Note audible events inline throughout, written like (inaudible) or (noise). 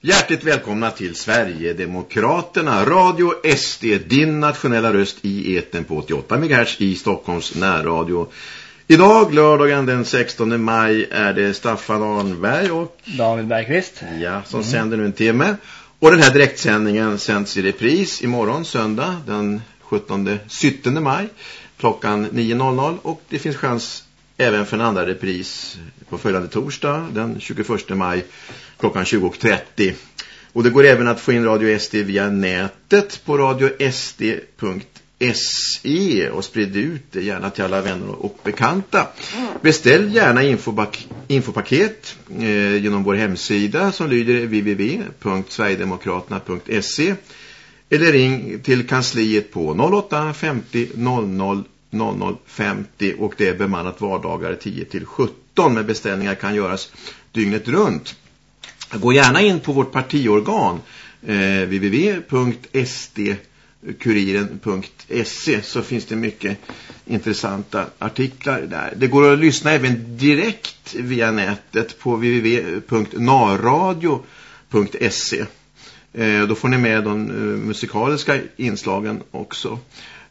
Hjärtligt välkomna till Sverigedemokraterna, Radio SD, din nationella röst i eten på 88 MHz i Stockholms närradio. Idag, lördagen den 16 maj, är det Staffan Arnberg och David Bergqvist ja, som mm. sänder nu en timme. Och den här direktsändningen sänds i repris imorgon, söndag, den 17, 17 maj, klockan 9.00. Och det finns chans även för en andra repris på följande torsdag, den 21 maj, klockan 20.30. Och det går även att få in Radio SD via nätet på radiosd.se och sprid ut det gärna till alla vänner och bekanta. Beställ gärna infopaket eh, genom vår hemsida som lyder www.sverigedemokraterna.se eller ring till kansliet på 08 50 00 0050 och det är bemannat vardagar 10 till 17 med beställningar kan göras dygnet runt. Gå gärna in på vårt partiorgan eh, www.sdkuriren.se så finns det mycket intressanta artiklar där. Det går att lyssna även direkt via nätet på www.narradio.se. Eh, då får ni med de eh, musikaliska inslagen också.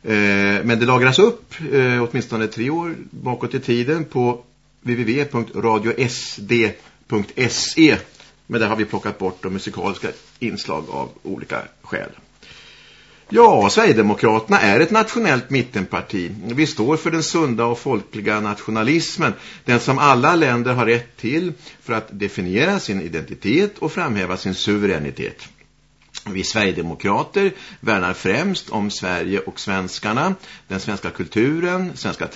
Eh, men det lagras upp eh, åtminstone tre år bakåt i tiden på www.radiosd.se men där har vi plockat bort de musikaliska inslag av olika skäl. Ja, Sverigedemokraterna är ett nationellt mittenparti. Vi står för den sunda och folkliga nationalismen. Den som alla länder har rätt till för att definiera sin identitet och framhäva sin suveränitet. Vi Sverigedemokrater värnar främst om Sverige och svenskarna, den svenska kulturen, svenska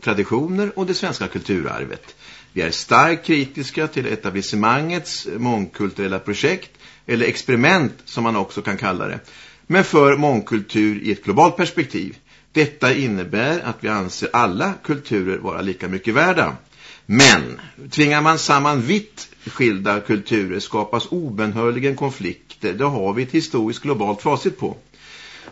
traditioner och det svenska kulturarvet. Vi är starkt kritiska till etablissemangets mångkulturella projekt, eller experiment som man också kan kalla det, men för mångkultur i ett globalt perspektiv. Detta innebär att vi anser alla kulturer vara lika mycket värda. Men tvingar man samman vitt skilda kulturer skapas obenhörligen konflikter. Det har vi ett historiskt globalt facit på.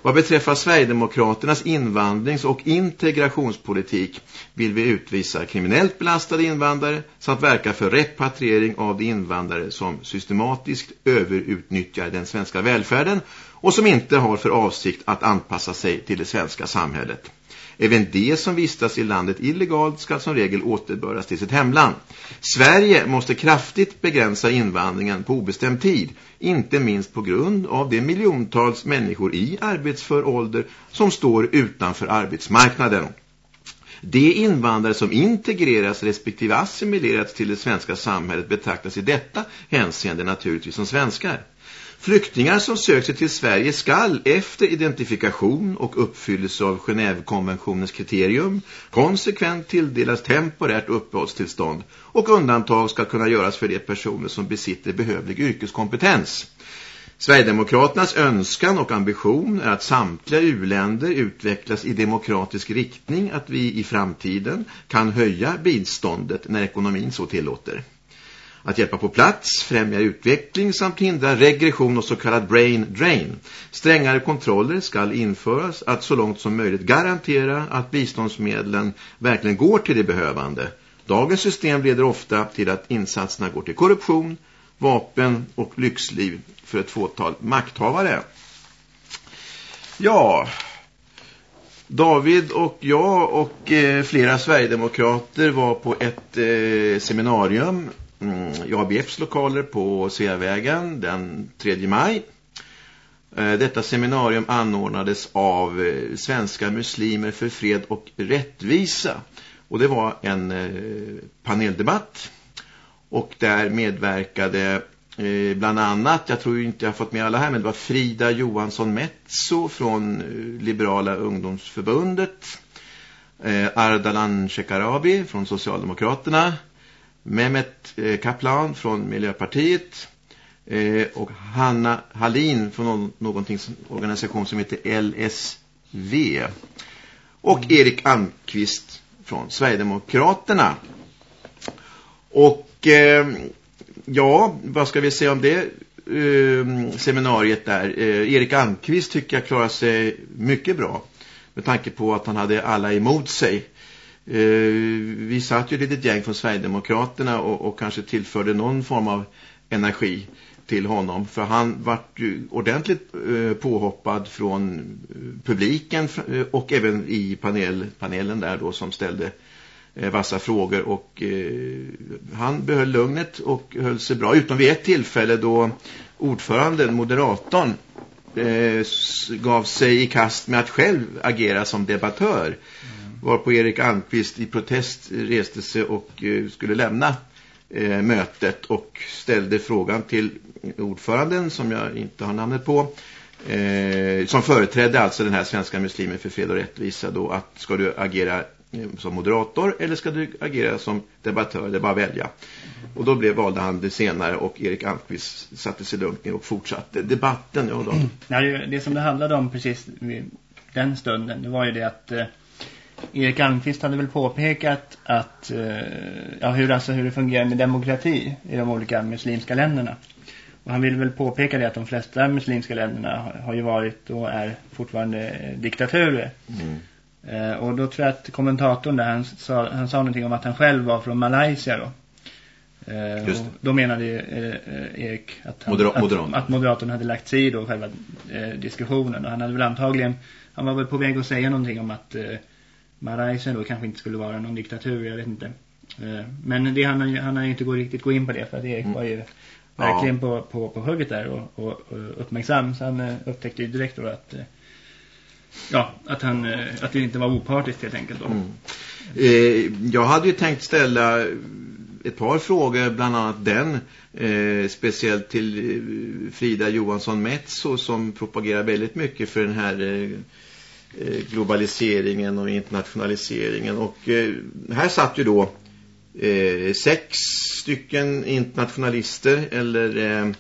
Vad beträffar Sverigedemokraternas invandrings- och integrationspolitik vill vi utvisa kriminellt belastade invandrare samt verka för repatriering av de invandrare som systematiskt överutnyttjar den svenska välfärden och som inte har för avsikt att anpassa sig till det svenska samhället. Även de som vistas i landet illegalt ska som regel återböras till sitt hemland. Sverige måste kraftigt begränsa invandringen på obestämd tid, inte minst på grund av de miljontals människor i arbetsför ålder som står utanför arbetsmarknaden. De invandrare som integreras respektive assimilerats till det svenska samhället betraktas i detta hänseende naturligtvis som svenskar. Flyktingar som söker sig till Sverige skall efter identifikation och uppfyllelse av Genèvekonventionens kriterium konsekvent tilldelas temporärt uppehållstillstånd och undantag ska kunna göras för de personer som besitter behövlig yrkeskompetens. Sverigedemokraternas önskan och ambition är att samtliga uländer utvecklas i demokratisk riktning att vi i framtiden kan höja biståndet när ekonomin så tillåter att hjälpa på plats, främja utveckling samt hindra regression och så kallad brain drain. Strängare kontroller ska införas att så långt som möjligt garantera att biståndsmedlen verkligen går till det behövande. Dagens system leder ofta till att insatserna går till korruption, vapen och lyxliv för ett fåtal makthavare. Ja, David och jag och eh, flera Sverigedemokrater var på ett eh, seminarium mm, i ABFs lokaler på Sveavägen den 3 maj. Eh, detta seminarium anordnades av eh, Svenska muslimer för fred och rättvisa. Och det var en eh, paneldebatt. Och där medverkade bland annat, jag tror inte jag har fått med alla här, men det var Frida Johansson Metso från Liberala ungdomsförbundet. Ardalan Shekarabi från Socialdemokraterna. Mehmet eh, Kaplan från Miljöpartiet eh, och Hanna Hallin från någon, någonting som, organisation som heter LSV och mm. Erik Almqvist från Sverigedemokraterna. Och eh, ja, vad ska vi säga om det seminariet där? Erik Almqvist tycker jag klarar sig mycket bra med tanke på att han hade alla emot sig. Eh, vi satt ju ett litet gäng från Sverigedemokraterna och, och kanske tillförde någon form av energi till honom. För han vart ju ordentligt eh, påhoppad från eh, publiken eh, och även i panel, panelen där då som ställde eh, vassa frågor. Och eh, han behöll lugnet och höll sig bra. Utom vid ett tillfälle då ordföranden, moderatorn eh, gav sig i kast med att själv agera som debattör. mm varpå Erik Almqvist i protest reste sig och eh, skulle lämna eh, mötet och ställde frågan till ordföranden som jag inte har namnet på eh, som företrädde alltså den här svenska muslimen för fred och rättvisa då att ska du agera som moderator eller ska du agera som debattör, det är bara välja. Och då blev, valde han det senare och Erik Almqvist satte sig lugnt ner och fortsatte debatten. Ja, då. (clears throat) Det, som det handlade om precis den stunden, det var ju det att eh, Erik Almqvist hade väl påpekat att eh, ja, hur, alltså, hur det fungerar med demokrati i de olika muslimska länderna. Och han vill väl påpeka det att de flesta muslimska länderna har, ju varit och är fortfarande diktaturer. Mm. Eh, och då tror jag att kommentatorn där, han sa, han sa någonting om att han själv var från Malaysia då. Eh, Just då menade eh, Erik att, han, Modera att, att moderatorn hade lagt sig i då själva eh, diskussionen. Och han hade väl antagligen, han var väl på väg att säga någonting om att Malaysia då kanske inte skulle vara någon diktatur, jag vet inte. Eh, men det, han, han har ju inte gå, riktigt gå in på det för att Erik mm. var ju verkligen ja. på, på, på hugget där och, och, och uppmärksam. Så han eh, upptäckte ju direkt då att eh, ja, att, han, att det inte var opartiskt helt enkelt då. Mm. Eh, jag hade ju tänkt ställa ett par frågor, bland annat den eh, speciellt till Frida Johansson Metso som propagerar väldigt mycket för den här Eh, Eh, globaliseringen och internationaliseringen. Och eh, här satt ju då eh, sex stycken internationalister eller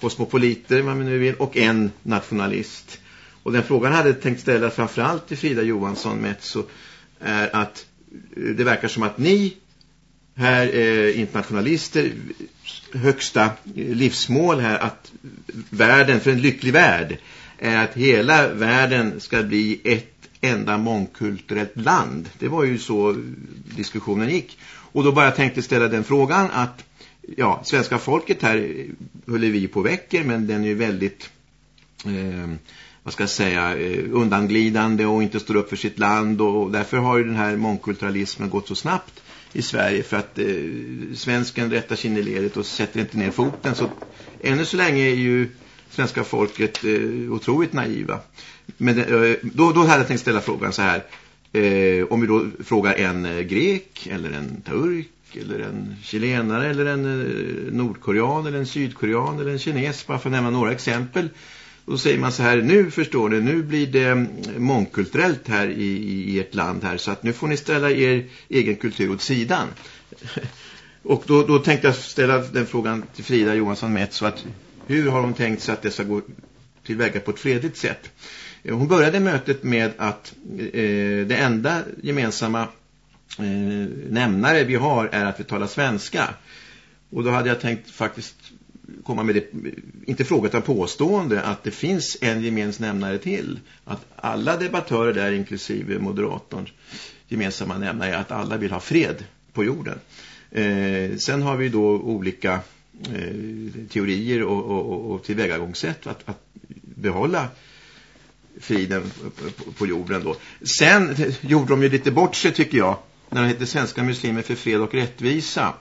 kosmopoliter, vad man nu vill, och en nationalist. Och den frågan hade tänkt ställa framförallt till Frida Johansson Metso är att det verkar som att ni här eh, internationalister högsta livsmål här att världen för en lycklig värld är att hela världen ska bli ett enda mångkulturellt land. Det var ju så diskussionen gick. Och då bara tänkte ställa den frågan att ja, svenska folket här håller vi på väcker men den är ju väldigt eh, vad ska jag säga, eh, undanglidande och inte står upp för sitt land och därför har ju den här mångkulturalismen gått så snabbt i Sverige för att eh, svensken rättar sin i ledet och sätter inte ner foten så ännu så länge är ju svenska folket eh, otroligt naiva. Men eh, då, då hade jag tänkt ställa frågan så här. Eh, om vi då frågar en eh, grek eller en turk eller en chilenare eller en eh, nordkorean eller en sydkorean eller en kines bara för att nämna några exempel. Då säger man så här, nu förstår ni, nu blir det mm, mångkulturellt här i, i ert land här så att nu får ni ställa er egen kultur åt sidan. (laughs) Och då, då tänkte jag ställa den frågan till Frida Johansson med så att hur har hon tänkt sig att det ska gå tillväga på ett fredligt sätt? Eh, hon började mötet med att eh, det enda gemensamma eh, nämnare vi har är att vi talar svenska. Och då hade jag tänkt faktiskt komma med det, inte fråga utan påstående att det finns en gemensam nämnare till. Att alla debattörer där, inklusive moderatorn, gemensamma nämnare är att alla vill ha fred på jorden. Eh, sen har vi då olika Eh, teorier och, och, och tillvägagångssätt att, att behålla friden på, på jorden då. Sen gjorde de ju lite bort sig tycker jag när de hette Svenska muslimer för fred och rättvisa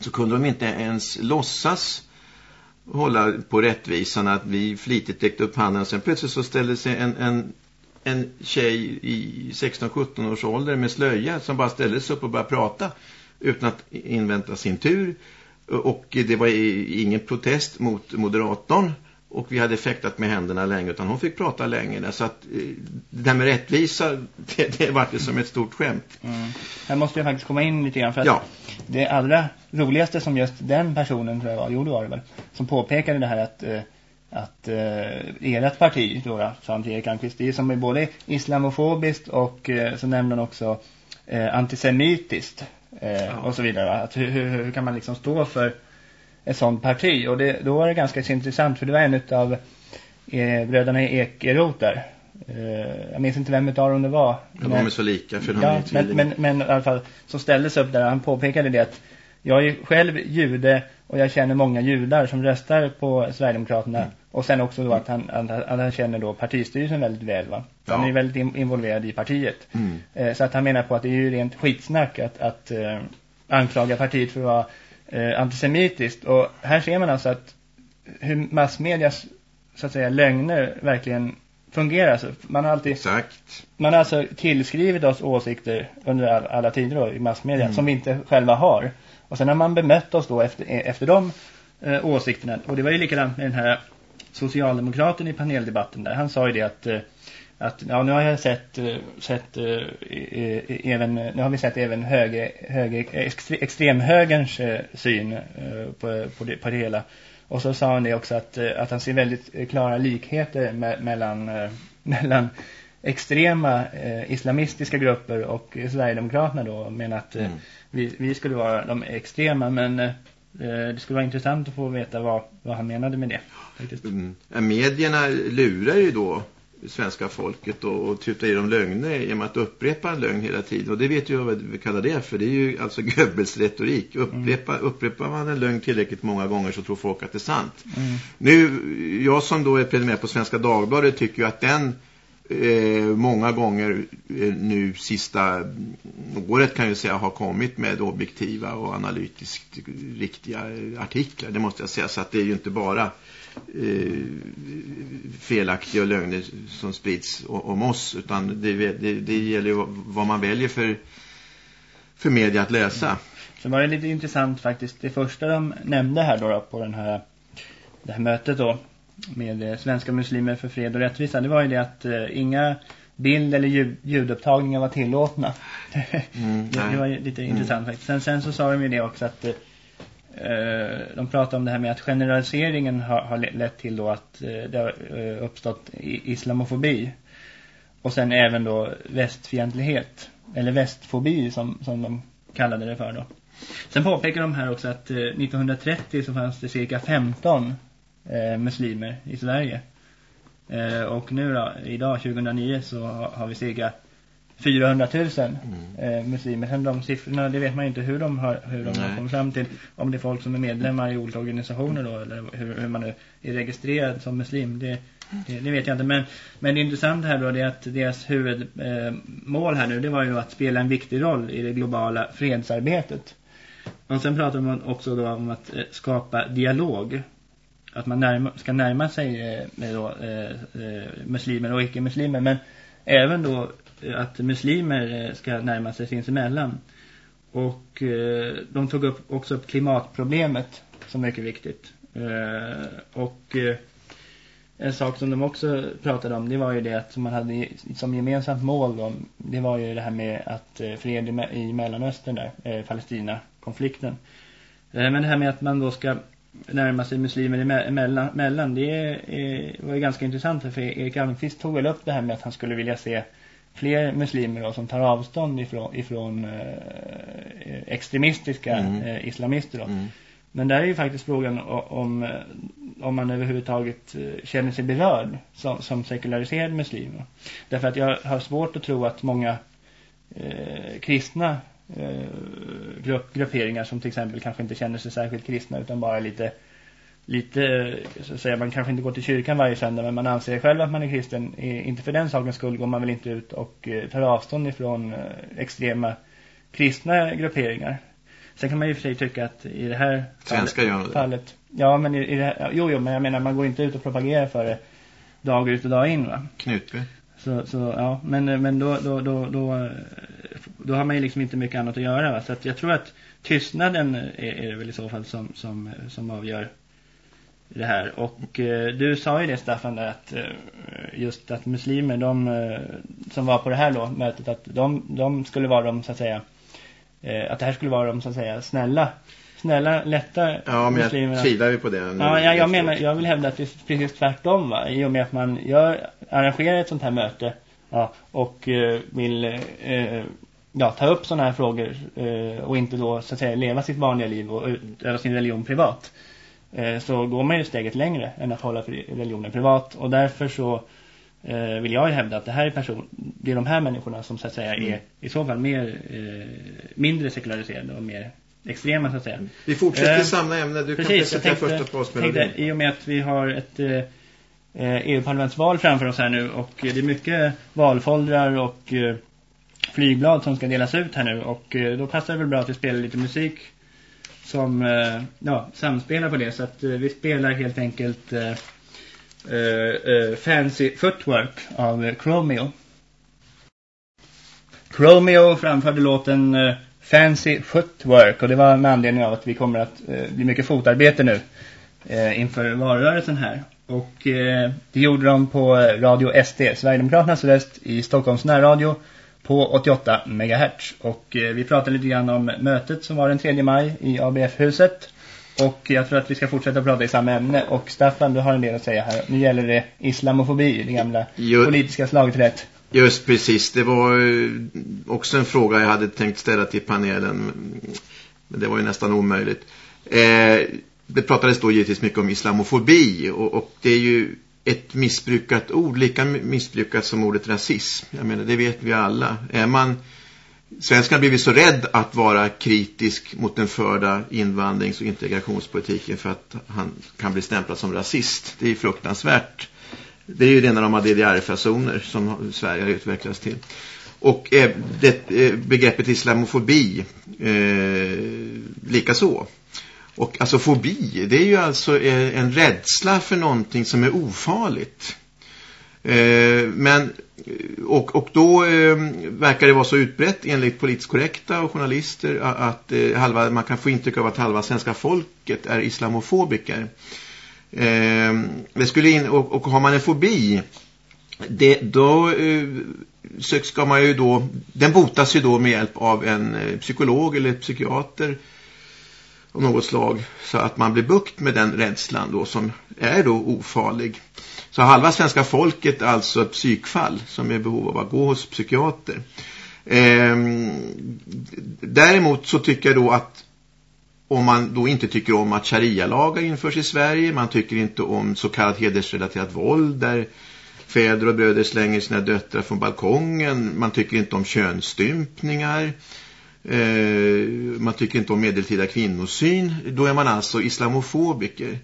så kunde de inte ens låtsas hålla på rättvisan att vi flitigt räckte upp handen. Sen plötsligt så ställde sig en, en, en tjej i 16-17 års ålder med slöja som bara ställde sig upp och började prata utan att invänta sin tur. Och det var ingen protest mot moderatorn och vi hade fäktat med händerna länge utan hon fick prata länge så att eh, det där med rättvisa (laughs) det, det var det som ett stort skämt. Mm. Här måste jag faktiskt komma in lite grann för att ja. det allra roligaste som just den personen tror jag var, gjorde var det väl, som påpekade det här att eh, att eh, ert parti då, samt Erik Almqvist, det är som är både islamofobiskt och eh, så nämner han också eh, antisemitiskt eh, och så vidare. Att hur, hur, hur kan man liksom stå för ett sånt parti. Och det, då var det ganska intressant för det var en av eh, bröderna i Ekerot där. Eh, jag minns inte vem av dem det var. De var så lika för ja, men, men, men, i alla fall som ställdes upp där han påpekade det att jag är själv jude och jag känner många judar som röstar på Sverigedemokraterna. Mm. Och sen också då att han, att, att han känner då partistyrelsen väldigt väl va. Ja. Han är väldigt involverad i partiet. Mm. Eh, så att han menar på att det är ju rent skitsnack att, att eh, anklaga partiet för att vara eh, antisemitiskt. Och här ser man alltså att hur massmedias så att säga lögner verkligen fungerar. Så man har alltid Exakt. Man har alltså tillskrivit oss åsikter under all, alla tider då, i massmedia mm. som vi inte själva har. Och sen har man bemött oss då efter, efter de eh, åsikterna. Och det var ju likadant med den här socialdemokraten i paneldebatten där. Han sa ju det att, eh, att ja, nu har jag sett, eh, sett eh, även, eh, nu har vi sett även höger, höger, extremhögerns eh, syn på, på, det, på det hela. Och så sa han det också att, att han ser väldigt klara likheter me mellan, mellan extrema eh, islamistiska grupper och Sverigedemokraterna då men att eh, mm vi, vi skulle vara de extrema men eh, det skulle vara intressant att få veta vad, vad han menade med det. Mm. Medierna lurar ju då svenska folket och, och tutar i dem lögner genom att upprepa en lögn hela tiden. Och det vet ju vad vi kallar det för. Det är ju alltså (laughs) Goebbels retorik. Upprepa, mm. Upprepar man en lögn tillräckligt många gånger så tror folk att det är sant. Mm. Nu, jag som då är prenumererad på Svenska Dagbladet tycker ju att den eh, många gånger eh, nu sista året kan jag säga har kommit med objektiva och analytiskt riktiga artiklar. Det måste jag säga. Så att det är ju inte bara eh, felaktiga lögner som sprids om oss utan det, det, det gäller ju vad man väljer för, för media att läsa. Så var det lite intressant faktiskt. Det första de nämnde här då, på den här, det här mötet då med eh, svenska muslimer för fred och rättvisa det var ju det att eh, inga bild- eller ljud ljudupptagningar var tillåtna. Mm, (laughs) det, det, var lite mm. intressant faktiskt. Sen, sen så sa de ju det också att eh, de pratade om det här med att generaliseringen har, har lett till då att eh, det har eh, uppstått islamofobi. Och sen även då västfientlighet. Eller västfobi som, som de kallade det för då. Sen påpekar de här också att 1930 så fanns det cirka 15 eh, muslimer i Sverige. Eh, och nu då, idag 2009 så har, vi cirka 400 000 mm. eh, muslimer. Sen de siffrorna, det vet man inte hur de har, hur de har kommit fram till. Om det är folk som är medlemmar i olika organisationer då, eller hur, hur man är registrerad som muslim. Det, det, det, vet jag inte. Men, men det intressanta här då är att deras huvudmål eh, här nu, det var ju att spela en viktig roll i det globala fredsarbetet. Och sen pratar man också då om att eh, skapa dialog att man närma, ska närma sig eh, då, eh, eh, muslimer och icke-muslimer. Men även då eh, att muslimer eh, ska närma sig sinsemellan. Och de tog upp också upp klimatproblemet som mycket viktigt. och en sak som de också pratade om det var ju det att man hade som gemensamt mål då, det var ju det här med att fred i Mellanöstern där, Palestina-konflikten. Men det här med att man då ska närma sig muslimer emellan, emellan det är, var ju ganska intressant för Erik Almqvist tog väl upp det här med att han skulle vilja se fler muslimer då, som tar avstånd ifrån, ifrån eh, extremistiska mm. eh, islamister då. Mm. Men där är ju faktiskt frågan om, om man överhuvudtaget eh, känner sig berörd som, som sekulariserad muslim. Därför att jag har svårt att tro att många eh, kristna Eh, grupp, grupperingar som till exempel kanske inte känner sig särskilt kristna utan bara lite lite, så att säga, man kanske inte går till kyrkan varje söndag men man anser själv att man är kristen. Inte för den sakens skull går man väl inte ut och eh, tar avstånd ifrån eh, extrema kristna grupperingar. Sen kan man ju för sig tycka att i det här Svenska fallet, fallet ja men i, i det här, jo jo men jag menar man går inte ut och propagerar för det dag ut och dag in va. Knutby. Så, så ja, men, eh, men då, då, då, då, eh, då har man ju liksom inte mycket annat att göra. Va? Så att jag tror att tystnaden är, är det väl i så fall som, som, eh, som avgör det här. Och eh, du sa ju det Staffan där att eh, just att muslimer de eh, som var på det här då, mötet att de, de skulle vara de så att säga att det här skulle vara de så att säga snälla snälla, lätta Ja, men muslimerna. jag tvivlar ju på det. Ja, jag, jag menar, jag vill hävda att det är precis tvärtom va. I och med att man gör, arrangerar ett sånt här möte ja, och eh, vill eh, ja, ta upp sådana här frågor eh, och inte då så att säga leva sitt vanliga liv och utöva sin religion privat. Eh, så går man ju steget längre än att hålla religionen privat och därför så eh, vill jag ju hävda att det här är person det är de här människorna som så att säga är mm. i så fall mer mindre sekulariserade och mer extrema så att säga. Vi fortsätter uh, samma ämne. Du precis, kan presentera första pausmelodin. I och med att vi har ett uh, EU-parlamentsval framför oss här nu och det är mycket valfoldrar och uh, flygblad som ska delas ut här nu och då passar det väl bra att vi spelar lite musik som ja, samspelar på det så att vi spelar helt enkelt Fancy Footwork av Chromeo. Chromeo framförde låten Fancy Footwork och det var med anledning av att vi kommer att uh, bli mycket fotarbete nu uh, inför valrörelsen här. Och det gjorde de på Radio SD, Sverigedemokraternas röst i Stockholms närradio på 88 MHz. Och vi pratade lite grann om mötet som var den 3 maj i ABF-huset. Och jag tror att vi ska fortsätta prata i samma ämne. Och Staffan, du har en del att säga här. Nu gäller det islamofobi, det gamla jo. politiska slagträtt. Just precis, det var eh, också en fråga jag hade tänkt ställa till panelen. Men det var ju nästan omöjligt. Eh, det pratades då givetvis mycket om islamofobi och, och, det är ju ett missbrukat ord, lika missbrukat som ordet rasism. Jag menar, det vet vi alla. Är man, svenskarna blivit så rädd att vara kritisk mot den förda invandrings- och integrationspolitiken för att han kan bli stämplad som rasist. Det är fruktansvärt det är ju rena de DDR-fasoner som Sverige har utvecklats till. Och eh, det, eh, begreppet islamofobi eh, lika så. Och alltså fobi, det är ju alltså eh, en rädsla för någonting som är ofarligt. Eh, men eh, och, och då eh, verkar det vara så utbrett enligt politiskt korrekta och journalister att eh, halva, man kan få intryck av att halva svenska folket är islamofobiker. Eh, det skulle in, och, och har man en fobi det, då eh, ska man ju då den botas ju då med hjälp av en eh, psykolog eller psykiater av något slag så att man blir bukt med den rädslan då som är då ofarlig. Så halva svenska folket är alltså ett psykfall som är i behov av att gå hos psykiater. Eh, däremot så tycker jag då att om man då inte tycker om att sharia-lagar införs i Sverige, man tycker inte om så kallat hedersrelaterat våld där fäder och bröder slänger sina döttrar från balkongen, man tycker inte om könsstympningar, eh, man tycker inte om medeltida kvinnosyn, då är man alltså islamofobiker.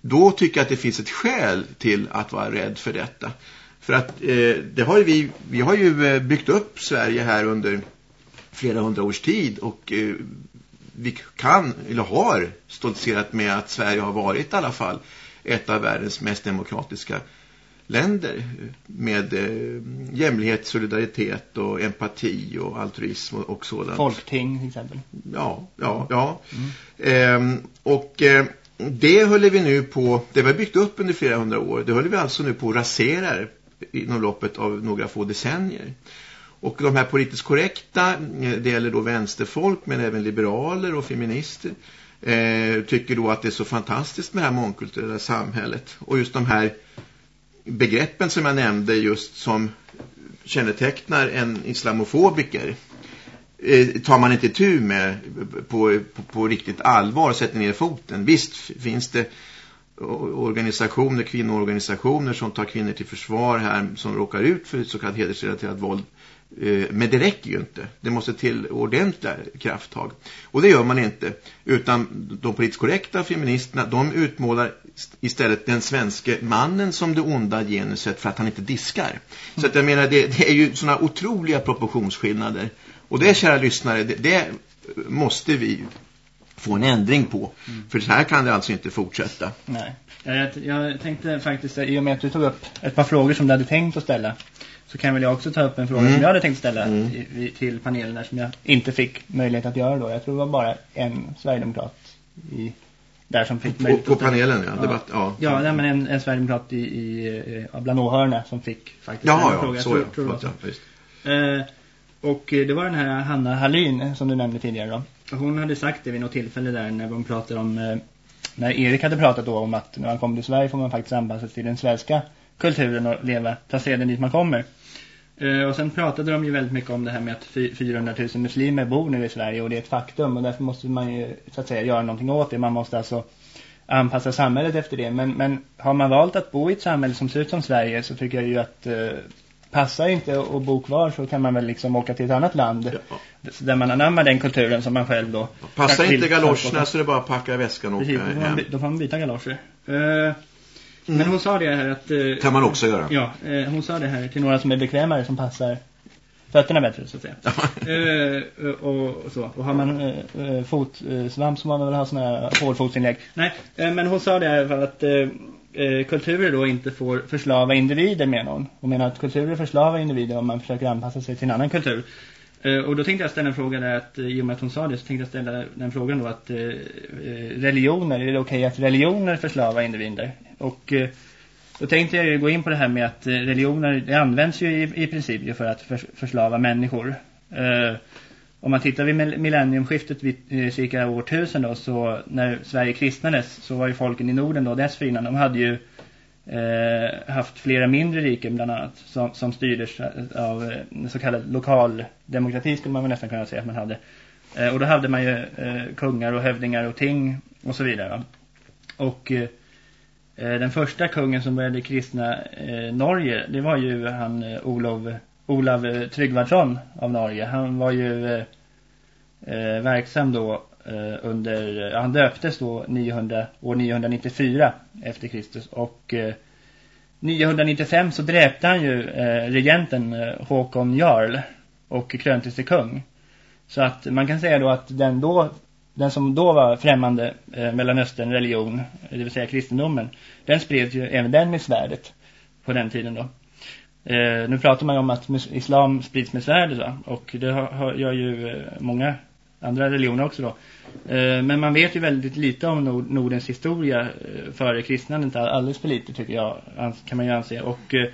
Då tycker jag att det finns ett skäl till att vara rädd för detta. För att eh, det har vi, vi har ju eh, byggt upp Sverige här under flera hundra års tid och eh, vi kan, eller har stoltserat med att Sverige har varit i alla fall ett av världens mest demokratiska länder med eh, jämlikhet, solidaritet och empati och altruism och, och sådant. Folkting till exempel. Ja, ja, ja. Mm. Ehm, och eh, det håller vi nu på, det var byggt upp under flera hundra år, det håller vi alltså nu på att rasera inom loppet av några få decennier. Och de här politiskt korrekta, eh, det gäller då vänsterfolk men även liberaler och feminister, eh, tycker då att det är så fantastiskt med det här mångkulturella samhället. Och just de här begreppen som jag nämnde just som kännetecknar en islamofobiker eh, tar man inte tur med på, på, på riktigt allvar och sätter ner foten. Visst finns det organisationer, kvinnoorganisationer som tar kvinnor till försvar här som råkar ut för så kallat hedersrelaterat våld men det räcker ju inte. Det måste till ordentliga krafttag. Och det gör man inte. Utan de politiskt korrekta feministerna, de utmålar istället den svenska mannen som det onda genuset för att han inte diskar. Så att jag menar, det, det är ju sådana otroliga proportionsskillnader. Och det, kära lyssnare, det, det måste vi få en ändring på. Mm. För så här kan det alltså inte fortsätta. Nej. Jag, jag tänkte faktiskt, i och med att du tog upp ett par frågor som du hade tänkt att ställa så kan väl jag också ta upp en fråga mm. som jag hade tänkt ställa mm. i, till panelen där som jag inte fick möjlighet att göra då. Jag tror det var bara en Sverigedemokrat i, där som fick möjlighet på, på panelen, ja. Debatt, ja. Ja, ja men en, en Sverigedemokrat i, i, bland åhörarna som fick faktiskt ja, en fråga. Ja, så jag tror, ja. Tror ja, just. Eh, och det var den här Hanna Hallin som du nämnde tidigare då. Hon hade sagt det vid något tillfälle där när hon pratade om eh, när Erik hade pratat då om att när man kommer till Sverige får man faktiskt anpassa sig till den svenska kulturen och leva, ta seden dit man kommer. Uh, och sen pratade de ju väldigt mycket om det här med att 400 000 muslimer bor nu i Sverige och det är ett faktum och därför måste man ju så att säga göra någonting åt det. Man måste alltså anpassa samhället efter det. Men, men har man valt att bo i ett samhälle som ser ut som Sverige så tycker jag ju att uh, passar inte att bo kvar så kan man väl liksom åka till ett annat land ja. där man anammar den kulturen som man själv då... Passar inte galoscherna så det bara packa väskan och Precis, åka då får, man, då får man byta galoscher. Mm. Men hon sa det här att... Uh, kan man också göra. Ja, uh, hon sa det här till några som är bekvämare som passar fötterna bättre så att säga. uh, (laughs) och, och, så. Och har man uh, fotsvamp så man väl ha sådana här hårfotsinlägg. Nej, uh, men hon sa det i alla fall att uh, kulturer då inte får förslava individer med någon. Hon menar att kulturer förslavar individer om man försöker anpassa sig till en annan kultur. Eh, och då tänkte jag ställa en fråga där att eh, i och med att hon sa det så tänkte jag ställa den frågan då att eh, religioner, är det okej okay att religioner förslavar individer? Och då tänkte jag ju gå in på det här med att religioner det används ju i, i princip för att för, förslava människor. Eh, om man tittar vid millenniumskiftet vid eh, cirka årtusen då, så när Sverige kristnades så var ju folken i Norden då dessförinnan, de hade ju eh, haft flera mindre riken bland annat som, som styrdes av eh, så kallad lokaldemokrati skulle man väl nästan kunna säga att man hade. Eh, och då hade man ju eh, kungar och hövdingar och ting och så vidare. Och eh, eh, den första kungen som började kristna Norge, det var ju han Olof, Olav Tryggvardsson av Norge. Han var ju verksam då Eh, under, eh, han döptes då 900, år 994 efter Kristus och eh, 995 så dräpte han ju regenten Håkon Jarl och kröntes till kung. Så att man kan säga då att den då den som då var främmande eh, Mellanöstern religion, det vill säga kristendomen, den spreds ju även den med svärdet på den tiden då. Eh, nu pratar man ju om att islam sprids med svärdet va? och det har, har, gör ju eh, många andra religioner också då. Eh, men man vet ju väldigt lite om Nordens historia eh, före kristnandet, alldeles för lite tycker jag, kan man ju anse. Och eh,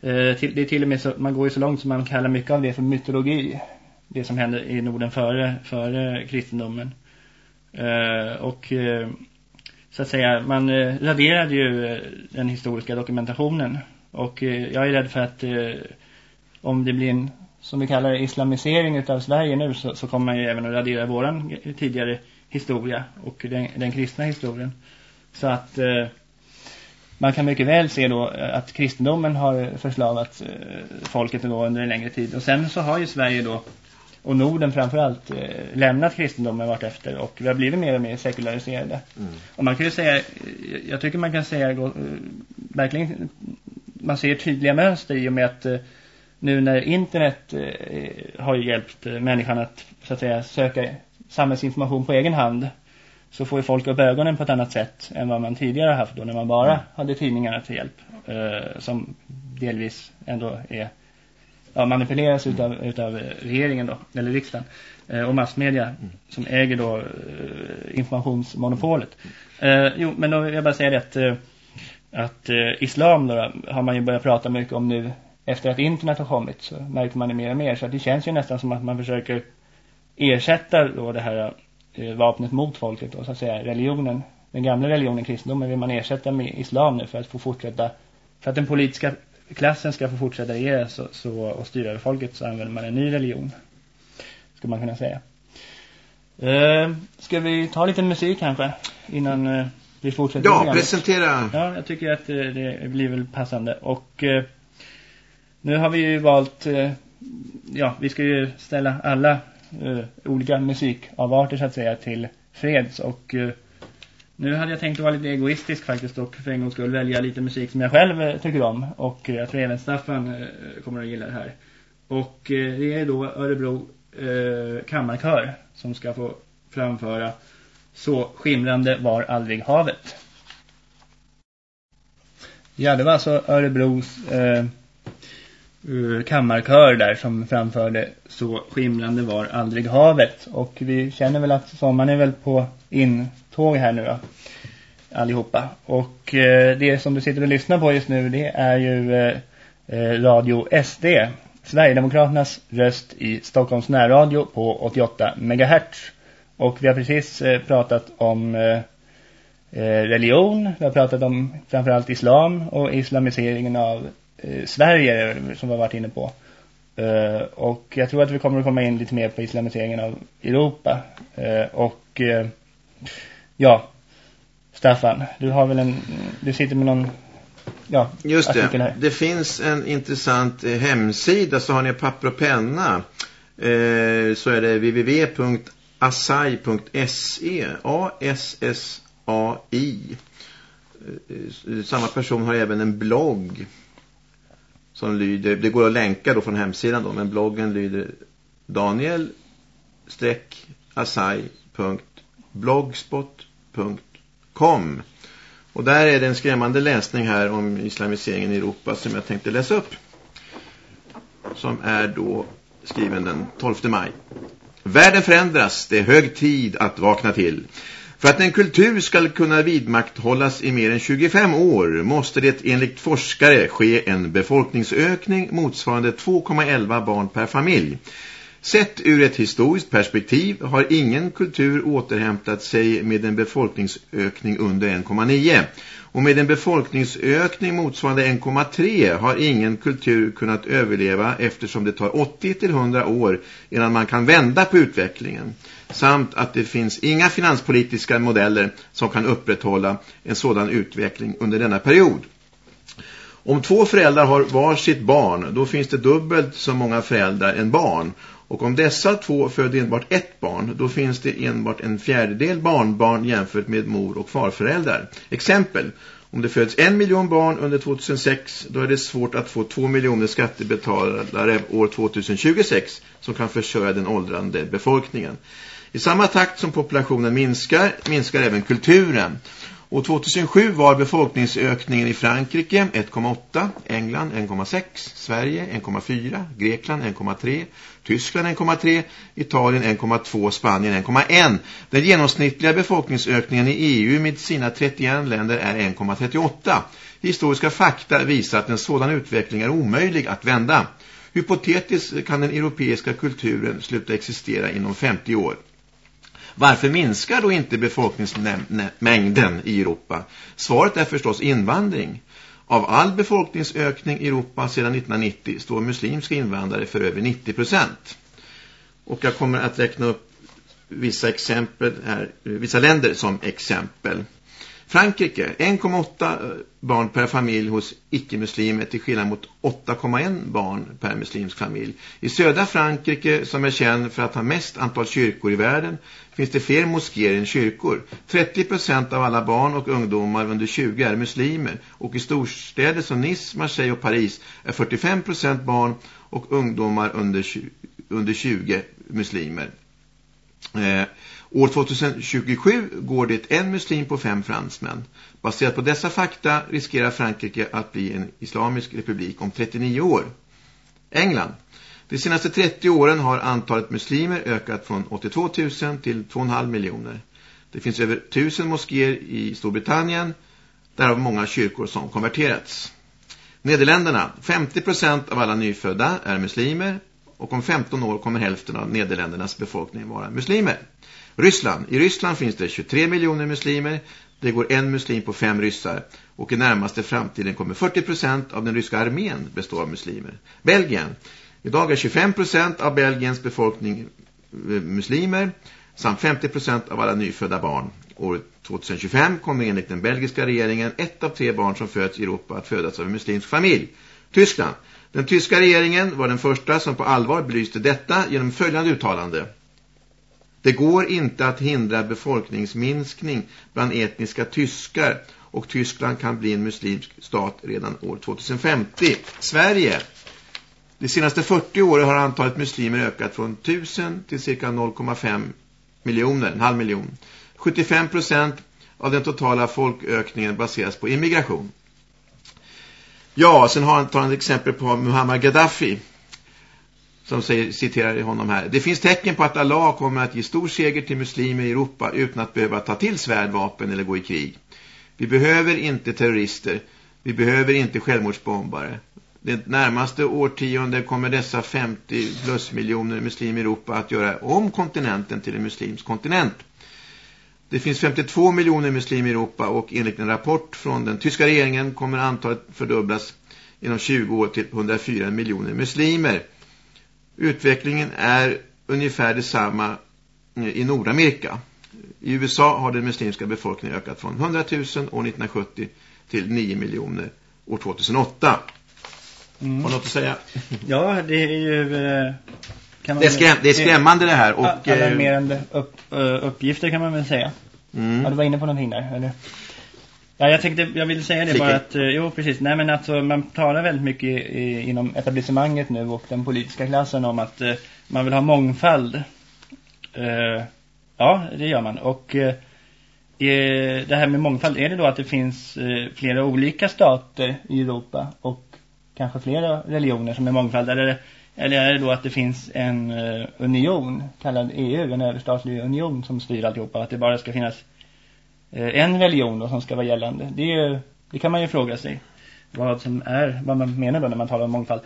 det är till och med så, man går ju så långt som man kallar mycket av det för mytologi det som hände i Norden före, före kristendomen. Och så att säga, man raderade ju den historiska dokumentationen. Och jag är rädd för att om det blir en, som vi kallar islamisering utav Sverige nu så, så kommer man ju även att radera våran tidigare historia och den, den kristna historien. Så att man kan mycket väl se då att kristendomen har förslavat folket då under en längre tid. Och sen så har ju Sverige då och Norden framförallt eh, lämnat kristendomen vart efter och vi har blivit mer och mer sekulariserade. Mm. Och man kan ju säga, jag tycker man kan säga eh, verkligen, man ser tydliga mönster i och med att eh, nu när internet eh, har hjälpt människan att så att säga söka samhällsinformation på egen hand så får ju folk upp ögonen på ett annat sätt än vad man tidigare haft då när man bara mm. hade tidningarna till hjälp eh, som delvis ändå är ja, manipuleras utav, utav regeringen då, eller riksdagen eh, och massmedia mm. som äger då eh, informationsmonopolet. Eh, jo, men då vill jag bara säga det att, eh, att eh, islam då, har man ju börjat prata mycket om nu efter att internet har kommit så märker man det mer och mer så det känns ju nästan som att man försöker ersätta då det här eh, vapnet mot folket då, så att säga religionen den gamla religionen kristendomen vill man ersätta med islam nu för att få fortsätta för att den politiska klassen ska få fortsätta regera så, så, och styra över folket så använder man en ny religion. Ska man kunna säga. Uh, ska vi ta lite musik kanske innan uh, vi fortsätter? Ja, presentera. Ja, jag tycker att uh, det blir väl passande. Och uh, nu har vi ju valt, eh, ja, vi ska ju ställa alla eh, olika musikavarter så att säga till freds och eh, nu hade jag tänkt att vara lite egoistisk faktiskt och för en gång skulle välja lite musik som jag själv eh, tycker om. Och eh, jag tror även Staffan eh, kommer att gilla det här. Och det är då Örebro eh, kammarkör som ska få framföra Så skimrande var aldrig havet. Ja, det var alltså Örebros Eh, kammarkör där som framförde Så skimrande var aldrig havet. Och vi känner väl att sommaren är väl på intåg här nu då, allihopa. Och eh, det som du sitter och lyssnar på just nu det är ju eh, Radio SD. Sverigedemokraternas röst i Stockholms närradio på 88 MHz. Och vi har precis pratat om religion, vi har pratat om framförallt islam och islamiseringen av Sverige som vi har varit inne på. Uh, och jag tror att vi kommer att komma in lite mer på islamiseringen av Europa. Uh, och ja, Staffan, du har väl en, du sitter med någon ja, Just det. Det finns en intressant eh, hemsida så har ni papper och penna. Eh, så är det www.assai.se A-S-S-A-I eh, Samma person har även en blogg som lyder, det går att länka då från hemsidan då, men bloggen lyder daniel-asai.blogspot.com och där är det en skrämmande läsning här om islamiseringen i Europa som jag tänkte läsa upp. Som är då skriven den 12 maj. Världen förändras, det är hög tid att vakna till. För att en kultur ska kunna vidmakthållas i mer än 25 år måste det enligt forskare ske en befolkningsökning motsvarande 2,11 barn per familj. Sett ur ett historiskt perspektiv har ingen kultur återhämtat sig med en befolkningsökning under 1,9. Och med en befolkningsökning motsvarande 1,3 har ingen kultur kunnat överleva eftersom det tar 80 till 100 år innan man kan vända på utvecklingen. Samt att det finns inga finanspolitiska modeller som kan upprätthålla en sådan utveckling under denna period. Om två föräldrar har var sitt barn, då finns det dubbelt så många föräldrar än barn. Och om dessa två föder enbart ett barn, då finns det enbart en fjärdedel barnbarn jämfört med mor- och farföräldrar. Exempel. Om det föds en miljon barn under 2006, då är det svårt att få två miljoner skattebetalare år 2026 som kan försörja den åldrande befolkningen. I samma takt som populationen minskar, minskar även kulturen. År 2007 var befolkningsökningen i Frankrike 1,8, England 1,6, Sverige 1,4, Grekland 1,3, Tyskland 1,3, Italien 1,2, Spanien 1,1. Den genomsnittliga befolkningsökningen i EU med sina 31 länder är 1,38. Historiska fakta visar att en sådan utveckling är omöjlig att vända. Hypotetiskt kan den europeiska kulturen sluta existera inom 50 år. Varför minskar då inte befolkningsmängden i Europa? Svaret är förstås invandring. Av all befolkningsökning i Europa sedan 1990 står muslimska invandrare för över 90 procent. Och jag kommer att räkna upp vissa exempel här, vissa länder som exempel. Frankrike, 1,8 eh, barn per familj hos icke-muslimer till skillnad mot 8,1 barn per muslimsk familj. I södra Frankrike, som är känd för att ha mest antal kyrkor i världen, finns det fler moskéer än kyrkor. 30% av alla barn och ungdomar under 20 är muslimer och i storstäder som Nice, Marseille och Paris är 45% barn och ungdomar under 20, under 20 muslimer. Eh, år 2027 går det en muslim på fem fransmän. Baserat på dessa fakta riskerar Frankrike att bli en islamisk republik om 39 år. England. De senaste 30 åren har antalet muslimer ökat från 82 000 till 2,5 miljoner. Det finns över 1000 moskéer i Storbritannien, därav många kyrkor som konverterats. Nederländerna. 50% av alla nyfödda är muslimer och om 15 år kommer hälften av Nederländernas befolkning vara muslimer. Ryssland. I Ryssland finns det 23 miljoner muslimer. Det går en muslim på fem ryssar. Och i närmaste framtiden kommer 40% av den ryska armén bestå av muslimer. Belgien. Idag är 25% av Belgiens befolkning eh, muslimer samt 50% av alla nyfödda barn. År 2025 kommer enligt den belgiska regeringen ett av tre barn som föds i Europa att födas av en muslimsk familj. Tyskland. Den tyska regeringen var den första som på allvar belyste detta genom följande uttalande. Det går inte att hindra befolkningsminskning bland etniska tyskar och Tyskland kan bli en muslimsk stat redan år 2050. Sverige. De senaste 40 åren har antalet muslimer ökat från 1000 till cirka 0,5 miljoner, en halv miljon. 75 procent av den totala folkökningen baseras på immigration. Ja, sen har han tagit ett exempel på Muhammad Gaddafi som säger, citerar honom här. Det finns tecken på att Allah kommer att ge stor seger till muslimer i Europa utan att behöva ta till svärdvapen eller gå i krig. Vi behöver inte terrorister. Vi behöver inte självmordsbombare. Det närmaste årtionde kommer dessa 50 plus miljoner muslimer i Europa att göra om kontinenten till en muslimsk kontinent. Det finns 52 miljoner muslimer i Europa och enligt en rapport från den tyska regeringen kommer antalet fördubblas inom 20 år till 104 miljoner muslimer. Utvecklingen är ungefär detsamma i Nordamerika. I USA har den muslimska befolkningen ökat från 100 000 år 1970 till 9 miljoner år 2008. Mm. Har du något att säga? Ja, det är ju... Eh, kan man det, är skräm det är skrämmande det här. Och, alarmerande upp, uppgifter kan man väl säga. Mm. Ja, du var inne på någonting där, eller? Ja, jag tänkte, jag ville säga det Flicka. bara att, jo precis, nej men alltså man talar väldigt mycket i, inom etablissemanget nu och den politiska klassen om att eh, man vill ha mångfald. Eh, ja, det gör man. Och eh, det här med mångfald, är det då att det finns eh, flera olika stater i Europa och kanske flera religioner som är mångfald? Eller, eller är det då att det finns en eh, union kallad EU, en överstatlig union som styr alltihopa? Att det bara ska finnas eh, Eh, en religion då, som ska vara gällande? Det, ju, det kan man ju fråga sig vad som är, vad man menar då när man talar om mångfald.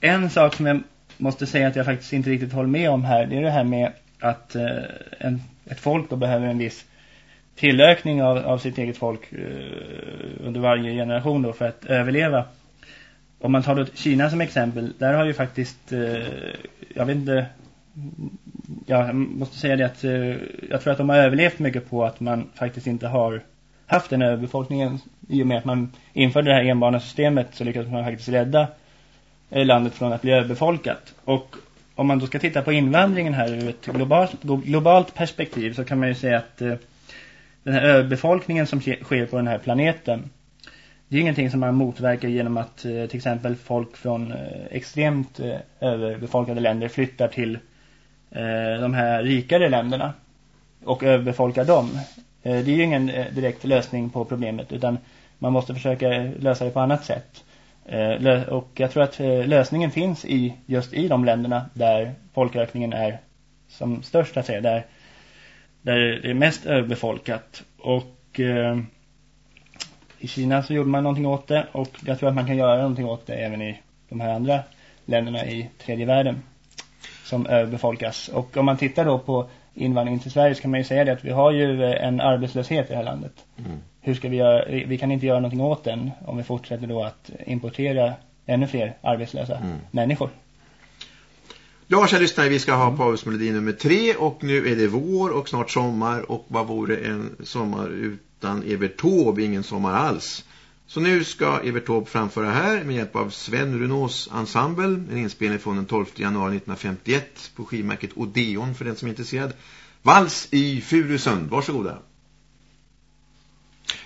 En sak som jag måste säga att jag faktiskt inte riktigt håller med om här, det är det här med att eh, en, ett folk då behöver en viss tillökning av, av sitt eget folk eh, under varje generation då för att överleva. Om man tar då Kina som exempel, där har ju faktiskt, eh, jag vet inte, jag måste säga det att eh, jag tror att de har överlevt mycket på att man faktiskt inte har haft den överbefolkningen i och med att man införde det här enbanasystemet så lyckades man faktiskt rädda eh, landet från att bli överbefolkat. Och om man då ska titta på invandringen här ur ett globalt, globalt perspektiv så kan man ju säga att eh, den här överbefolkningen som sker på den här planeten det är ingenting som man motverkar genom att eh, till exempel folk från eh, extremt eh, överbefolkade länder flyttar till Eh, de här rikare länderna och överbefolkar dem. Eh, det är ju ingen eh, direkt lösning på problemet utan man måste försöka lösa det på annat sätt. och jag tror att lösningen finns i just i de länderna där folkökningen är som störst att säga, där där det är mest överbefolkat. Och eh, i Kina så gjorde man någonting åt det och jag tror att man kan göra någonting åt det även i de här andra länderna i tredje världen som överbefolkas. Och om man tittar då på invandringen till Sverige så kan man ju säga det att vi har ju en arbetslöshet i det här landet. Mm. Hur ska vi göra? Vi kan inte göra någonting åt den om vi fortsätter då att importera ännu fler arbetslösa mm. människor. Ja, kära lyssnare, vi ska ha pausmelodi nummer tre och nu är det vår och snart sommar och vad vore en sommar utan Evert Taube, ingen sommar alls. Så nu ska Evert Taube framföra här med hjälp av Sven Runås ensemble, en inspelning från den 12 januari 1951 på skivmärket Odeon för den som är intresserad. Vals i Furusund, varsågoda.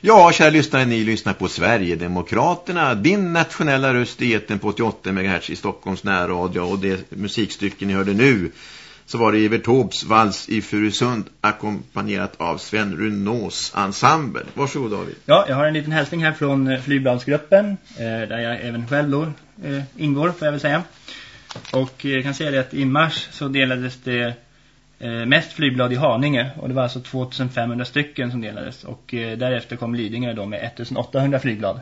Ja, kära lyssnare, ni lyssnar på Sverigedemokraterna, din nationella röst i eten på 88 MHz i Stockholms närradio och det musikstycke ni hörde nu så var det Evert Taubes vals i Furusund ackompanjerat av Sven Runås ensemble. Varsågod David. Ja, jag har en liten hälsning här från eh, flygbladsgruppen eh, där jag även själv då eh, ingår får jag väl säga. Och eh, jag kan säga det att i mars så delades det eh, mest flygblad i Haninge och det var alltså 2500 stycken som delades och eh, därefter kom Lidingö då med 1800 flygblad.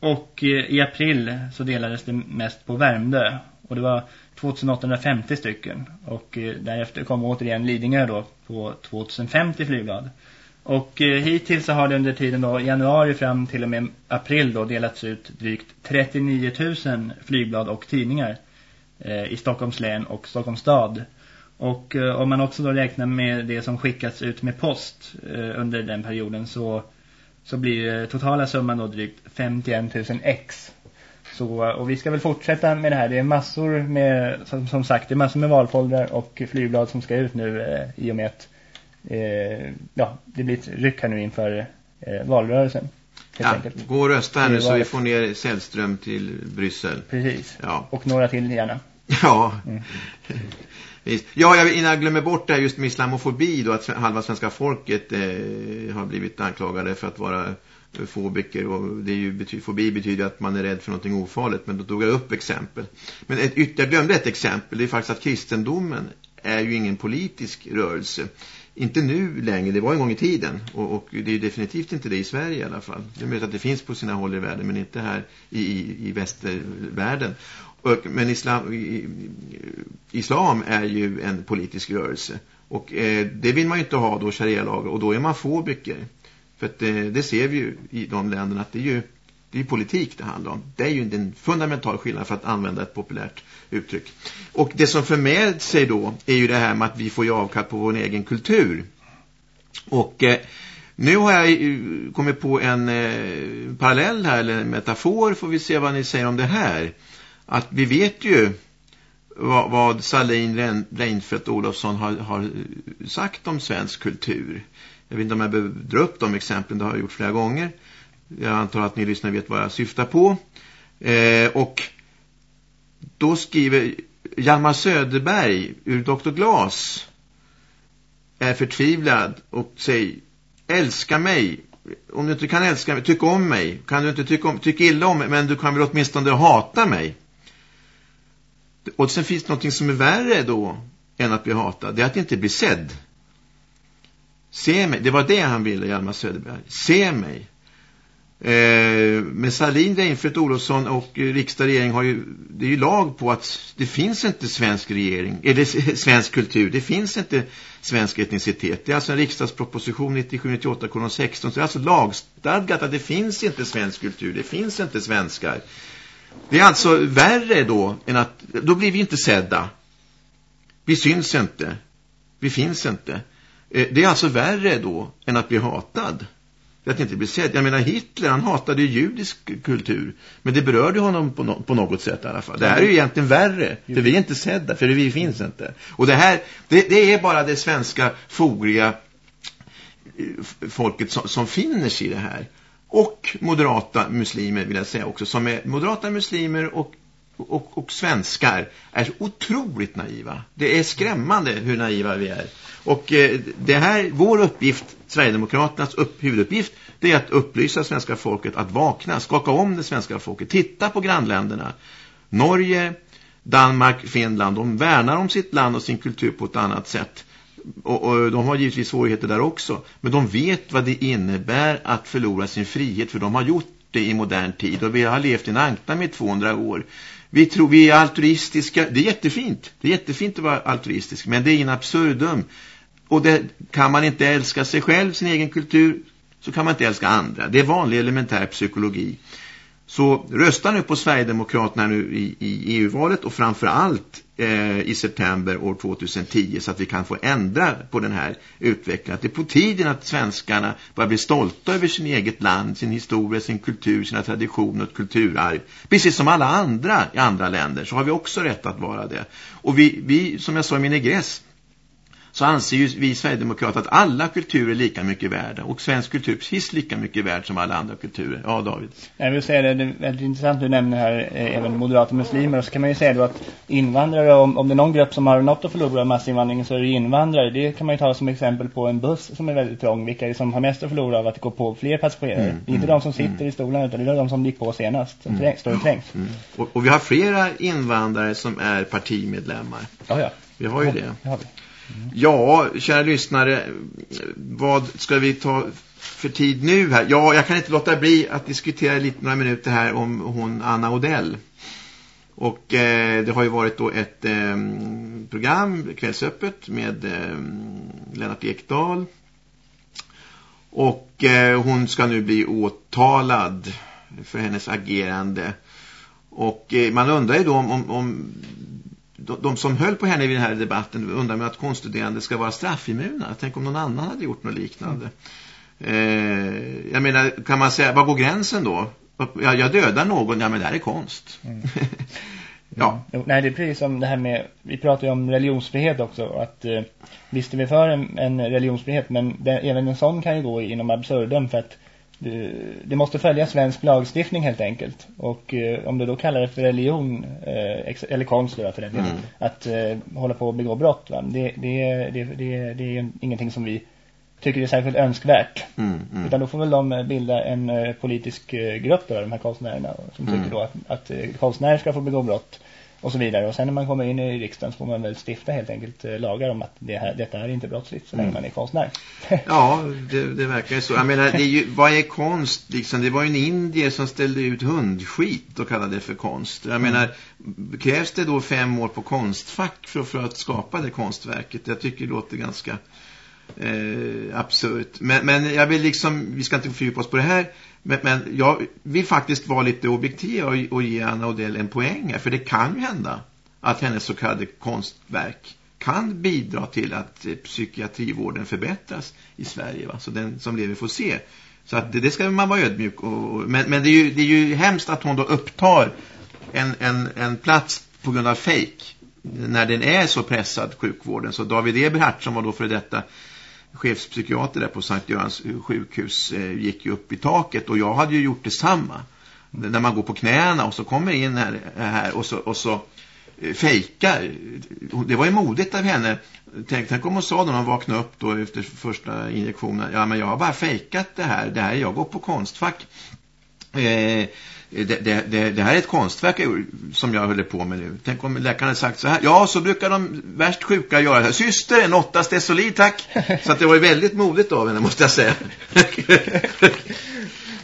Och eh, i april så delades det mest på Värmdö och det var 2850 stycken och eh, därefter kom återigen Lidingö då på 2050 flygblad. Och eh, hittills så har det under tiden då januari fram till och med april då delats ut drygt 39 000 flygblad och tidningar eh, i Stockholms län och Stockholms stad. Och om man också då räknar med det som skickats ut med post under den perioden så, så blir totala summan då drygt 51 000 ex. Så, och vi ska väl fortsätta med det här. Det är massor med, som, som sagt, det är massor med valfoldrar och flygblad som ska ut nu eh, i och med att eh, ja, det blir ett ryck här nu inför eh, valrörelsen. Ja, gå och rösta här nu så vi får ner Sällström till Bryssel. Precis. Ja. Och några till gärna. (laughs) Ja. Mm. (laughs) Ja, jag, innan jag glömmer bort det här just med islamofobi då att halva svenska folket eh, har blivit anklagade för att vara fobiker och det är ju bety fobi betyder att man är rädd för någonting ofarligt men då tog jag upp exempel. Men ett, jag glömde ett exempel, det är faktiskt att kristendomen är ju ingen politisk rörelse. Inte nu längre, det var en gång i tiden och, och det är definitivt inte det i Sverige i alla fall. Det är möjligt att det finns på sina håll i världen men inte här i, i, i västervärlden. Och, men islam, islam är ju en politisk rörelse. Och eh, det vill man ju inte ha då sharia-lagar. Och då är man fobiker. För att, det ser vi ju i de länderna att det är ju det är politik det handlar om. Det är ju en fundamental skillnad för att använda ett populärt uttryck. Och det som för med sig då är ju det här med att vi får ju avkall på vår egen kultur. Och eh, Nu har jag kommit på en eh, parallell här, eller en metafor, får vi se vad ni säger om det här. Att vi vet ju vad, vad Salin Reinfeldt Olofsson har, har sagt om svensk kultur. Jag vet inte om jag behöver dra upp de exemplen, det har jag gjort flera gånger. Jag antar att ni lyssnare vet vad jag syftar på. Eh, och då skriver Hjalmar Söderberg ur Dr. Glas är förtvivlad och säger älska mig. Om du inte kan älska mig, tyck om mig. Kan du inte tycka, om, tycka illa om mig, men du kan väl åtminstone hata mig. Och sen finns det något som är värre då än att bli hatad. Det är att inte bli sedd. Se mig. Det var det han ville, Hjalmar Söderberg. Se mig. Eh, men Salin, Reinfeldt Olofsson och eh, riksdag regering har ju, det är ju lag på att det finns inte svensk regering, eller (laughs) svensk kultur, det finns inte svensk etnicitet. Det är alltså en riksdagsproposition 97-98-16, så det är alltså lagstadgat att det finns inte svensk kultur, det finns inte svenskar. Det är alltså värre då än att, då blir vi inte sedda. Vi syns inte. Vi finns inte. Eh, det är alltså värre då än att bli hatad att inte bli sedd. Jag menar Hitler, han hatade ju judisk kultur. Men det berörde honom på, no på något sätt i alla fall. Det här är ju egentligen värre. För vi är inte sedda, för vi finns inte. Och det här, det, det är bara det svenska fogliga eh, folket som, som finner sig i det här. Och moderata muslimer vill jag säga också. Som är moderata muslimer och och, och svenskar är så otroligt naiva. Det är skrämmande hur naiva vi är. Och eh, det här, vår uppgift, Sverigedemokraternas upp, huvuduppgift, det är att upplysa svenska folket att vakna, skaka om det svenska folket. Titta på grannländerna. Norge, Danmark, Finland, de värnar om sitt land och sin kultur på ett annat sätt. Och, och, de har givetvis svårigheter där också. Men de vet vad det innebär att förlora sin frihet, för de har gjort det i modern tid. Och vi har levt i en ankdam i 200 år. Vi tror vi är altruistiska. Det är jättefint. Det är jättefint att vara altruistisk. Men det är en absurdum. Och det, kan man inte älska sig själv, sin egen kultur, så kan man inte älska andra. Det är vanlig elementär psykologi. Så rösta nu på Sverigedemokraterna nu i, i EU-valet och framförallt eh, i september år 2010 så att vi kan få ändra på den här utvecklingen. Att det är på tiden att svenskarna börjar bli stolta över sin eget land, sin historia, sin kultur, sina traditioner och kulturarv. Precis som alla andra i andra länder så har vi också rätt att vara det. Och vi, vi som jag sa i min egress, så anser ju vi Sverigedemokrater att alla kulturer är lika mycket värda. Och svensk kultur är precis lika mycket värd som alla andra kulturer. Ja, David. Jag vill säga det, det är väldigt intressant du nämner här eh, även moderata muslimer. Och så kan man ju säga då att invandrare, om, om det är någon grupp som har något att förlora massinvandringen så är det invandrare. Det kan man ju ta som exempel på en buss som är väldigt trång. Vilka är det som har mest att förlora av att går på fler passagerare? Mm, det är inte mm, de som sitter mm. i stolen utan det är de som gick på senast. Som mm. står och trängs. Mm. Och, och, vi har flera invandrare som är partimedlemmar. Ja, ja. Vi har ju det. det har vi. Ja, kära lyssnare, vad ska vi ta för tid nu här? Ja, jag kan inte låta bli att diskutera lite några minuter här om hon Anna Odell. Och eh, det har ju varit då ett eh, program, Kvällsöppet, med eh, Lennart Ekdal. Och eh, hon ska nu bli åtalad för hennes agerande. Och eh, man undrar ju då om, om, om de, de som höll på henne i den här debatten undrar med att konststuderande ska vara straffimmuna. Tänk om någon annan hade gjort något liknande. Eh, jag menar, kan man säga, vad går gränsen då? Jag, jag dödar någon, ja men det här är konst. Mm. (laughs) ja. Mm. Nej, det är precis som det här med, vi pratar ju om religionsfrihet också. Att eh, visst är vi för en, en religionsfrihet, men det, även en sån kan ju gå inom absurdum för att det måste följa svensk lagstiftning helt enkelt. Och eh, om du då kallar det för religion, eh, eller konst för det, mm. att eh, hålla på och begå brott, va? Det, det, det, det, det är ingenting som vi tycker är särskilt önskvärt. Mm, mm. Utan då får väl de bilda en eh, politisk eh, grupp då, de här konstnärerna, som tycker mm. då att, att eh, konstnärer ska få begå brott och så vidare. Och sen när man kommer in i riksdagen så får man väl stifta helt enkelt eh, lagar om att det här, detta är inte brottsligt så länge mm. man är konstnär. (laughs) ja, det, det verkar ju så. Jag menar, det är ju, vad är konst? Liksom, det var ju en indier som ställde ut hundskit och kallade det för konst. Jag mm. menar, krävs det då fem år på konstfack för, för att skapa det konstverket? Jag tycker det låter ganska eh, absurt. Men, men jag vill liksom, vi ska inte fördjupa oss på det här, men, men jag vill faktiskt vara lite objektiv och, och ge Anna Odell en poäng här, för det kan ju hända att hennes så kallade konstverk kan bidra till att eh, psykiatrivården förbättras i Sverige. Va? Så den som lever får se. Så att det, det ska man vara ödmjuk. Och, men men det, är ju, det är ju hemskt att hon då upptar en, en, en plats på grund av fake när den är så pressad, sjukvården. Så David Eberhardt som var då för detta chefspsykiater där på Sankt Görans eh, sjukhus eh, gick ju upp i taket och jag hade ju gjort detsamma. När man går på knäna och så kommer in här, eh, här och så, och så eh, fejkar. Det var ju modigt av henne. Tänk, tänk om hon sa när hon vaknade upp då efter första injektionen. Ja men jag har bara fejkat det här. Det här jag går på konstfack. Eh, det, det, det, här är ett konstverk som jag håller på med nu. Tänk om läkaren hade sagt så här. Ja, så brukar de värst sjuka göra. Här. Syster, en åtta stesolid, tack. Så att det var ju väldigt modigt av henne, måste jag säga. (laughs)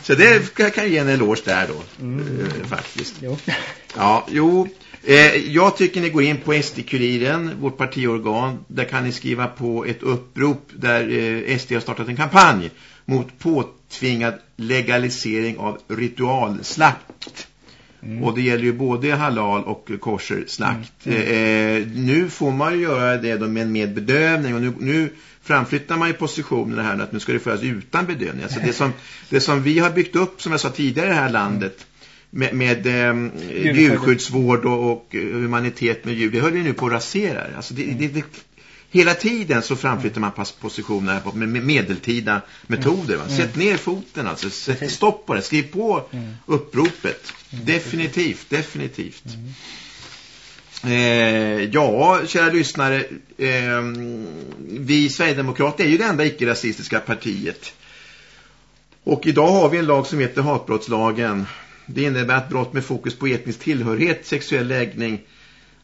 så det kan jag ge en eloge där då, mm. Faktiskt. Jo. Ja, jo. Eh, jag tycker ni går in på SD-kuriren, vårt partiorgan. Där kan ni skriva på ett upprop där eh, SD har startat en kampanj mot påtvingad legalisering av ritualslakt. Mm. Och det gäller ju både halal och kosherslakt. Mm. Mm. Eh, nu får man ju göra det då med, med bedövning och nu, nu framflyttar man ju positionerna här att nu ska det föras utan bedövning. Alltså det, som, det som vi har byggt upp, som jag sa tidigare i det här landet, med, med eh, djurskyddsvård och, och, humanitet med djur, det höll vi nu på att rasera. Alltså det, det, det hela tiden så framflyttar man positioner med medeltida metoder. Va? Sätt ner foten alltså, sätt stopp på det, skriv på uppropet. Definitivt, definitivt. Eh, ja, kära lyssnare, eh, vi Sverigedemokrater är ju det enda icke-rasistiska partiet. Och idag har vi en lag som heter hatbrottslagen. Det innebär att brott med fokus på etnisk tillhörighet, sexuell läggning,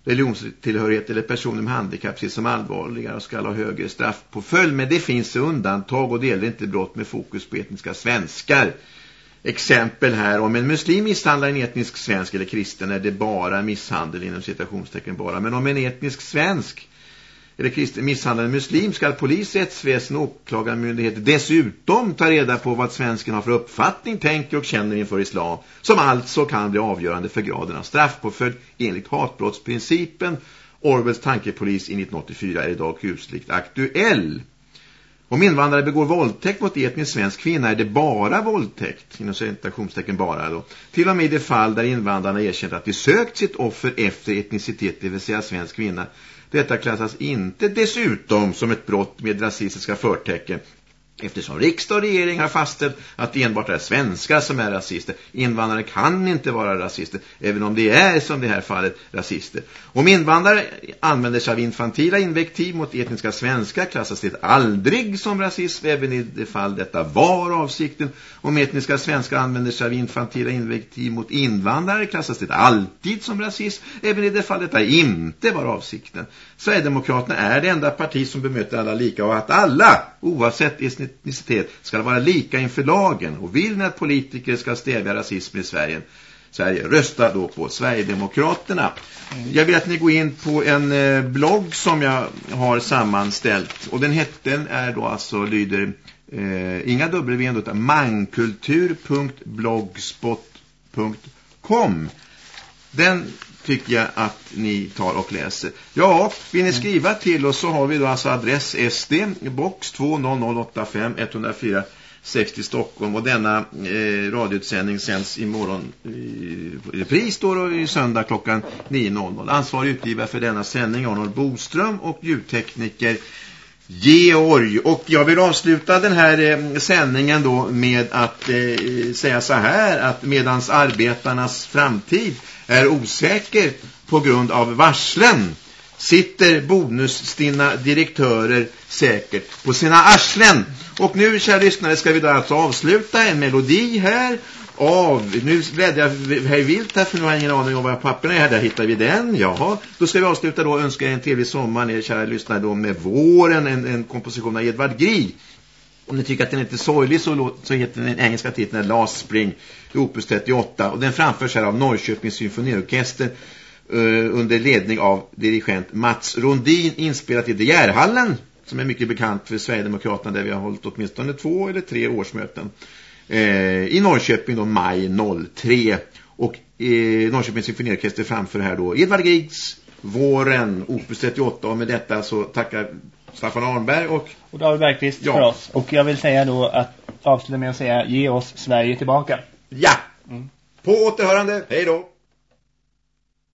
religionstillhörighet eller personer med handikapp ses som allvarligare och ska ha högre straffpåföljd. Men det finns undantag och det gäller inte brott med fokus på etniska svenskar. Exempel här, om en muslim misshandlar en etnisk svensk eller kristen är det bara misshandel inom citationstecken bara. Men om en etnisk svensk eller kristen misshandlar muslim ska polis, rättsväsen och åklagarmyndighet dessutom ta reda på vad svensken har för uppfattning, tänker och känner inför islam som alltså kan bli avgörande för graden av straffpåföljd enligt hatbrottsprincipen. Orwells tankepolis i 1984 är idag kusligt aktuell. Om invandrare begår våldtäkt mot etnisk svensk kvinna är det bara våldtäkt, inom citationstecken bara då. Till och med i det fall där invandrarna erkänt att de sökt sitt offer efter etnicitet, det vill säga svensk kvinna, detta klassas inte dessutom som ett brott med rasistiska förtecken. Eftersom riksdag och regering har fastställt att det enbart är svenskar som är rasister. Invandrare kan inte vara rasister, även om det är som det här fallet rasister. Om invandrare använder sig av infantila invektiv mot etniska svenskar klassas det aldrig som rasism, även i det fall detta var avsikten. Om etniska svenskar använder sig av infantila invektiv mot invandrare klassas det alltid som rasism, även i det fall detta inte var avsikten. Sverigedemokraterna är det enda parti som bemöter alla lika och att alla, oavsett etnicitet, ska vara lika inför lagen. Och vill ni att politiker ska stävja rasism i Sverige, Sverige rösta då på Sverigedemokraterna. Jag vill att ni går in på en eh, blogg som jag har sammanställt. Och den hetten är då alltså, lyder eh, inga W utan mankultur.blogspot.com. Den tycker jag att ni tar och läser. Ja, vill ni skriva till oss så har vi då alltså adress SD, box 20085 104 60 Stockholm och denna eh, radioutsändning sänds imorgon eh, i repris då i söndag klockan 9.00. Ansvarig utgivare för denna sändning Arnold Boström och ljudtekniker Georg. Och jag vill avsluta den här eh, sändningen då med att eh, säga så här att medans arbetarnas framtid är osäker på grund av varslen sitter bonusstinna direktörer säkert på sina arslen. Och nu, kära lyssnare, ska vi då alltså avsluta en melodi här av, nu bläddrar jag hej vilt här för nu har jag ingen aning om vad papperna är här, där hittar vi den, jaha. Då ska vi avsluta då och önska en trevlig sommar, ni kära lyssnare då med våren, en, en komposition av Edvard Grieg. Om ni tycker att den är lite sorglig så, så heter den engelska titeln Last Spring, Opus 38. Och den framförs här av Norrköpings symfoniorkester uh, under ledning av dirigent Mats Rondin inspelat i De som är mycket bekant för Sverigedemokraterna där vi har hållit åtminstone två eller tre årsmöten. Uh, I Norrköping då maj 03. Och eh, Norrköpings symfoniorkester framför här då Edvard Griegs våren, Opus 38. Och med detta så tackar Staffan Arnberg och... Och David Bergqvist ja. för oss. Och jag vill säga då att avsluta med att säga ge oss Sverige tillbaka. Ja! Mm. På återhörande. Hej då!